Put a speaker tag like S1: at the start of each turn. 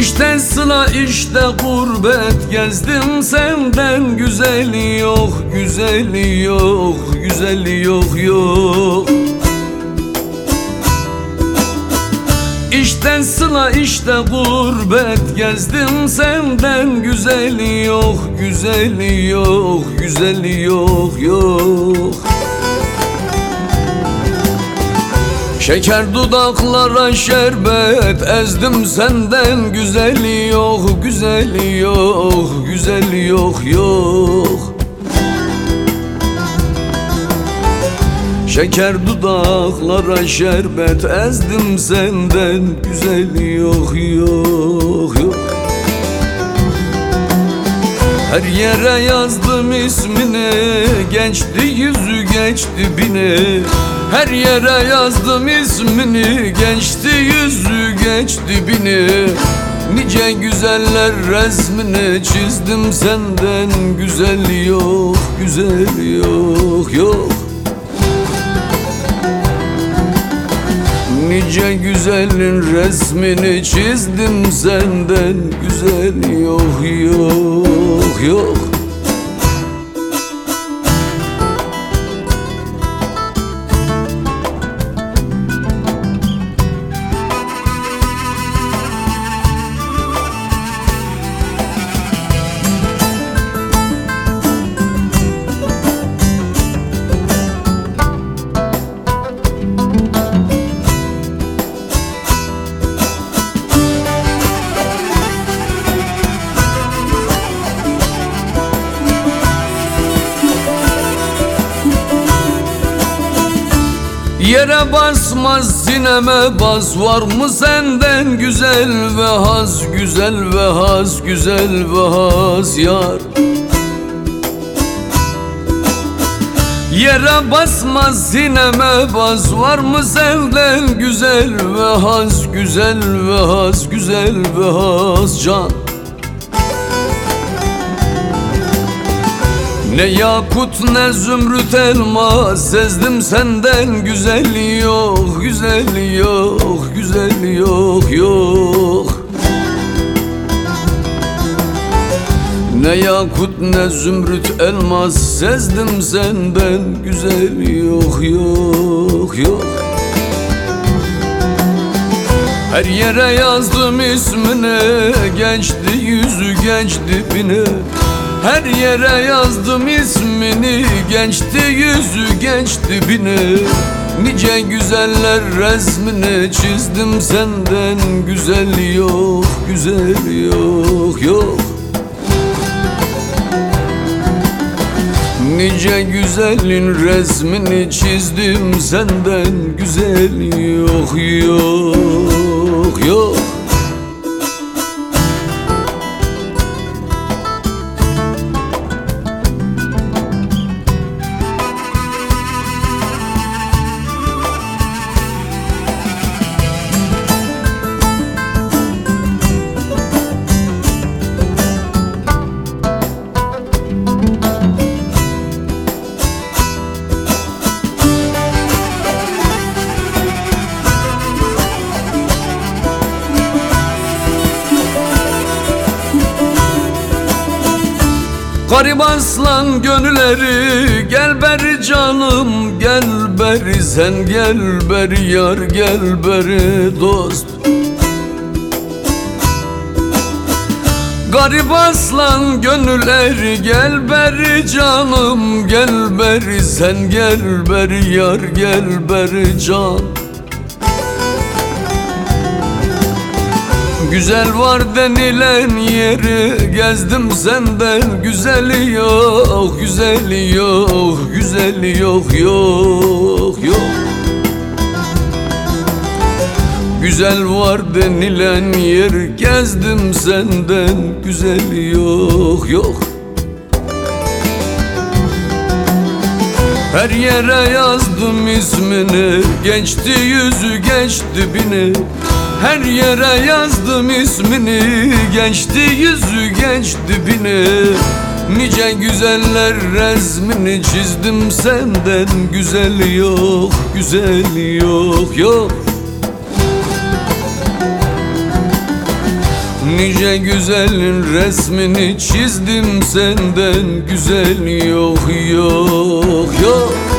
S1: İşte sıla işte gurbet gezdim. Senden güzeli yok güzeli yok güzeli yok yok. İşte sıla işte gurbet gezdim. Senden güzeli yok güzeli yok güzeli yok yok Şeker dudaklara şerbet ezdim senden. Güzeli yok güzeli yok güzeli yok yok. Şeker dudaklara şerbet ezdim senden. Güzeli yok yok yok. Her yere yazdım ismini. Gençti yüzü geçti bini Her yere yazdım ismini Gençti yüzü geçti bini Nice güzeller resmini çizdim senden Güzel yok, güzel yok, yok. Nice güzelin resmini çizdim senden Güzel yok yok yok Yere basmaz sineme bas Var mı senden güzel ve haz? Güzel ve haz güzel ve haz yar. Yere basmaz sineme bas Var mı senden güzel ve haz? Güzel ve haz güzel ve haz can Ne yakut ne zümrüt elma Sezdim senden güzel yok Güzel yok, güzel yok, yok. Ne yakut ne zümrüt elmas Sezdim senden güzel yok, yok, yok. Her yere yazdım ismini Gençti yüzü genç dibine her yere yazdım ismini Gençti yüzü genç dibine Nice güzeller resmini çizdim senden Güzel yok, güzel yok, yok. Nice güzelin resmini çizdim senden Güzel yok, yok, yok Garip aslan gönülleri Gel beri canım gel beri Sen gel beri yar gel beri dost. Garip aslan gönülleri Gel beri canım gel beri Sen gel beri yar gel beri can Güzel var denilen yeri gezdim senden. Güzeli yok, güzeli yok, güzeli yok, yok, yok. Güzel var denilen yer gezdim senden. Güzeli yok, yok Her yere yazdım ismini Geçti yüzü geçti bini. Her yere yazdım ismini Geçti yüzü geçti bini. Nice güzeller resmini çizdim senden Güzel yok, güzel yok, yok Nice güzelin resmini çizdim senden. Güzel yok yok yok